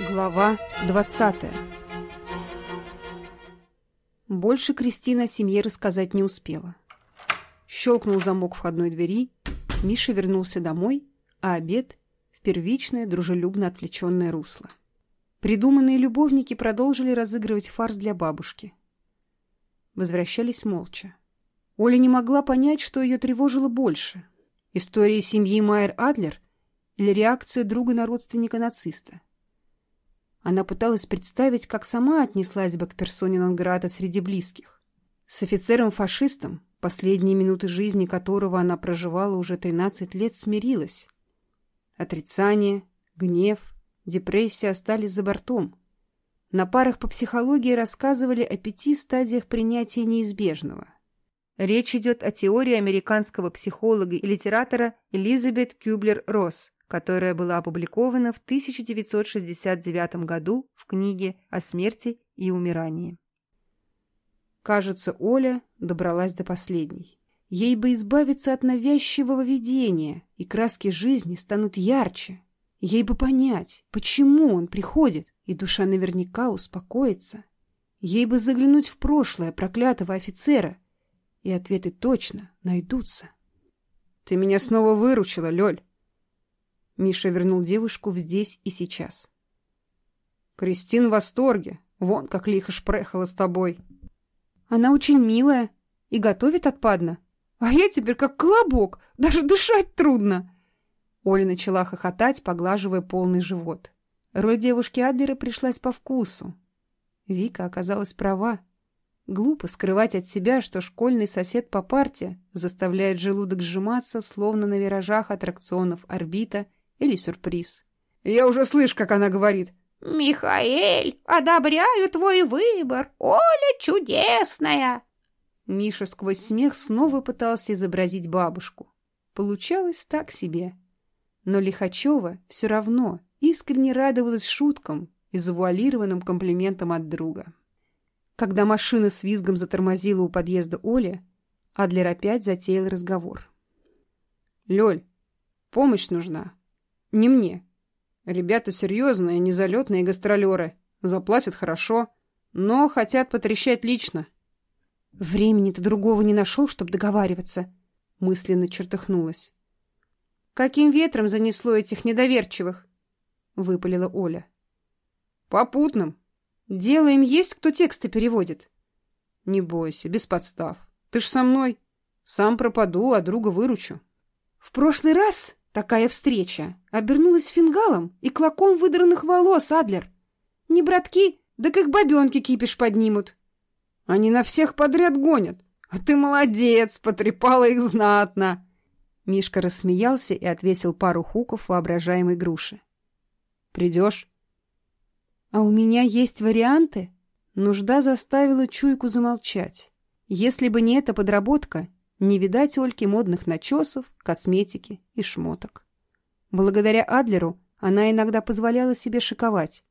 Глава 20 Больше Кристина семье рассказать не успела. Щелкнул замок входной двери, Миша вернулся домой, а обед — в первичное, дружелюбно отвлеченное русло. Придуманные любовники продолжили разыгрывать фарс для бабушки. Возвращались молча. Оля не могла понять, что ее тревожило больше — история семьи Майер-Адлер или реакция друга на родственника нациста — она пыталась представить, как сама отнеслась бы к персоне Нонграда среди близких. С офицером-фашистом, последние минуты жизни которого она проживала уже 13 лет, смирилась. Отрицание, гнев, депрессия остались за бортом. На парах по психологии рассказывали о пяти стадиях принятия неизбежного. Речь идет о теории американского психолога и литератора Элизабет Кюблер-Росс – которая была опубликована в 1969 году в книге «О смерти и умирании». Кажется, Оля добралась до последней. Ей бы избавиться от навязчивого видения, и краски жизни станут ярче. Ей бы понять, почему он приходит, и душа наверняка успокоится. Ей бы заглянуть в прошлое проклятого офицера, и ответы точно найдутся. — Ты меня снова выручила, Лёль! Миша вернул девушку в здесь и сейчас. «Кристин в восторге. Вон как лихо шпрехала с тобой». «Она очень милая и готовит отпадно. А я теперь как колобок, даже дышать трудно». Оля начала хохотать, поглаживая полный живот. Роль девушки Адлера пришлась по вкусу. Вика оказалась права. Глупо скрывать от себя, что школьный сосед по парте заставляет желудок сжиматься, словно на виражах аттракционов «Орбита» или сюрприз. «Я уже слышу, как она говорит». «Михаэль, одобряю твой выбор. Оля чудесная!» Миша сквозь смех снова пытался изобразить бабушку. Получалось так себе. Но Лихачева все равно искренне радовалась шуткам и завуалированным комплиментам от друга. Когда машина с визгом затормозила у подъезда Оли, Адлер опять затеял разговор. «Лёль, помощь нужна. Не мне. Ребята серьезные, незалетные гастролеры. Заплатят хорошо, но хотят потрещать лично. Времени-то другого не нашел, чтобы договариваться. Мысленно чертыхнулась. Каким ветром занесло этих недоверчивых? Выпалила Оля. Попутным. Дело им есть, кто тексты переводит. Не бойся, без подстав. Ты ж со мной. Сам пропаду, а друга выручу. В прошлый раз Такая встреча обернулась фингалом и клоком выдранных волос, Адлер. Не братки, да как бабенки кипиш поднимут. Они на всех подряд гонят. А ты молодец, потрепала их знатно. Мишка рассмеялся и отвесил пару хуков воображаемой груши. Придешь? А у меня есть варианты? Нужда заставила чуйку замолчать. Если бы не эта подработка, не видать Ольке модных начесов, косметики и шмоток. Благодаря Адлеру она иногда позволяла себе шиковать.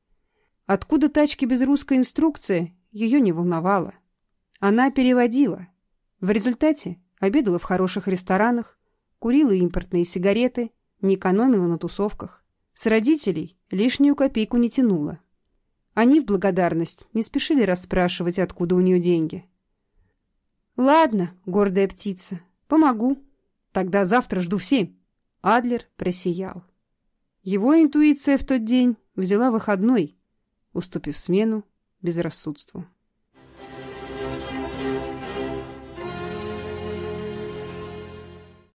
Откуда тачки без русской инструкции, ее не волновало. Она переводила. В результате обедала в хороших ресторанах, курила импортные сигареты, не экономила на тусовках. С родителей лишнюю копейку не тянула. Они в благодарность не спешили расспрашивать, откуда у нее деньги – Ладно, гордая птица, помогу. Тогда завтра жду в. Адлер просиял. Его интуиция в тот день взяла выходной, уступив смену безрассудству.